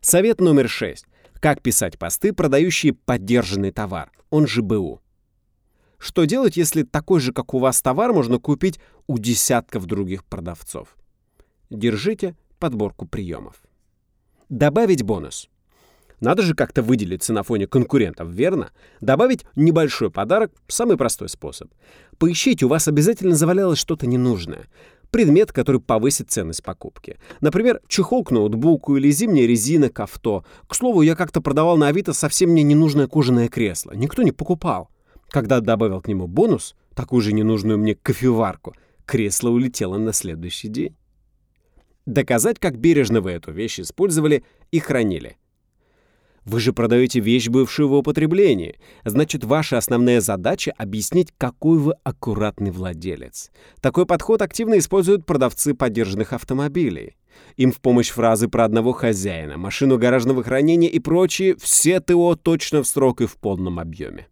Совет номер 6. Как писать посты, продающие поддержанный товар, он же БУ. Что делать, если такой же, как у вас, товар можно купить у десятков других продавцов? Держите подборку приемов. Добавить бонус. Надо же как-то выделиться на фоне конкурентов, верно? Добавить небольшой подарок – самый простой способ. Поищите, у вас обязательно завалялось что-то ненужное. Предмет, который повысит ценность покупки. Например, чехол к ноутбуку или зимняя резина к авто. К слову, я как-то продавал на Авито совсем мне ненужное кожаное кресло. Никто не покупал. Когда добавил к нему бонус, такую же ненужную мне кофеварку, кресло улетело на следующий день. Доказать, как бережно вы эту вещь использовали и хранили. Вы же продаете вещь бывшего употребления. Значит, ваша основная задача — объяснить, какой вы аккуратный владелец. Такой подход активно используют продавцы поддержанных автомобилей. Им в помощь фразы про одного хозяина, машину гаражного хранения и прочие все ТО точно в срок и в полном объеме.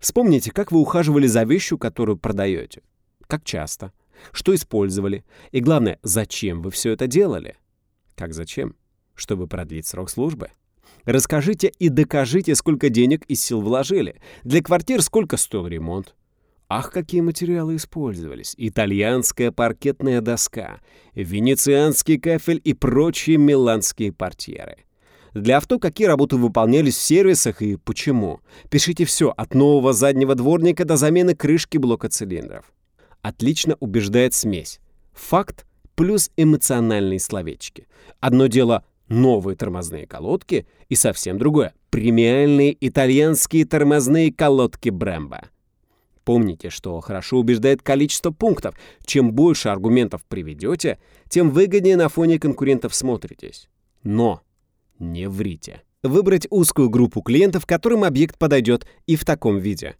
Вспомните, как вы ухаживали за вещью, которую продаете. Как часто. Что использовали. И главное, зачем вы все это делали. Как зачем? Чтобы продлить срок службы. Расскажите и докажите, сколько денег и сил вложили. Для квартир сколько стоил ремонт. Ах, какие материалы использовались. Итальянская паркетная доска, венецианский кафель и прочие миланские портьеры. Для авто какие работы выполнялись в сервисах и почему. Пишите все, от нового заднего дворника до замены крышки блока цилиндров. Отлично убеждает смесь. Факт плюс эмоциональные словечки. Одно дело новые тормозные колодки и совсем другое — премиальные итальянские тормозные колодки Брэмбо. Помните, что хорошо убеждает количество пунктов. Чем больше аргументов приведете, тем выгоднее на фоне конкурентов смотритесь. Но не врите. Выбрать узкую группу клиентов, которым объект подойдет и в таком виде.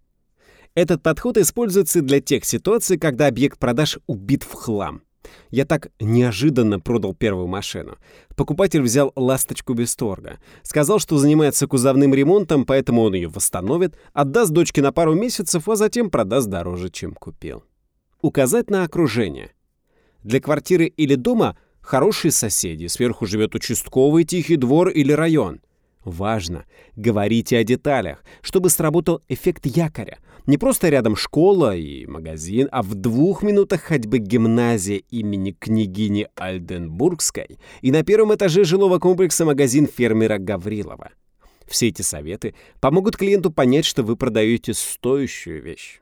Этот подход используется для тех ситуаций, когда объект продаж убит в хлам. Я так неожиданно продал первую машину. Покупатель взял «Ласточку» без торга. Сказал, что занимается кузовным ремонтом, поэтому он ее восстановит, отдаст дочке на пару месяцев, а затем продаст дороже, чем купил. Указать на окружение. Для квартиры или дома – Хорошие соседи, сверху живет участковый тихий двор или район. Важно, говорите о деталях, чтобы сработал эффект якоря. Не просто рядом школа и магазин, а в двух минутах ходьбы гимназия имени княгини Альденбургской и на первом этаже жилого комплекса магазин фермера Гаврилова. Все эти советы помогут клиенту понять, что вы продаете стоящую вещь.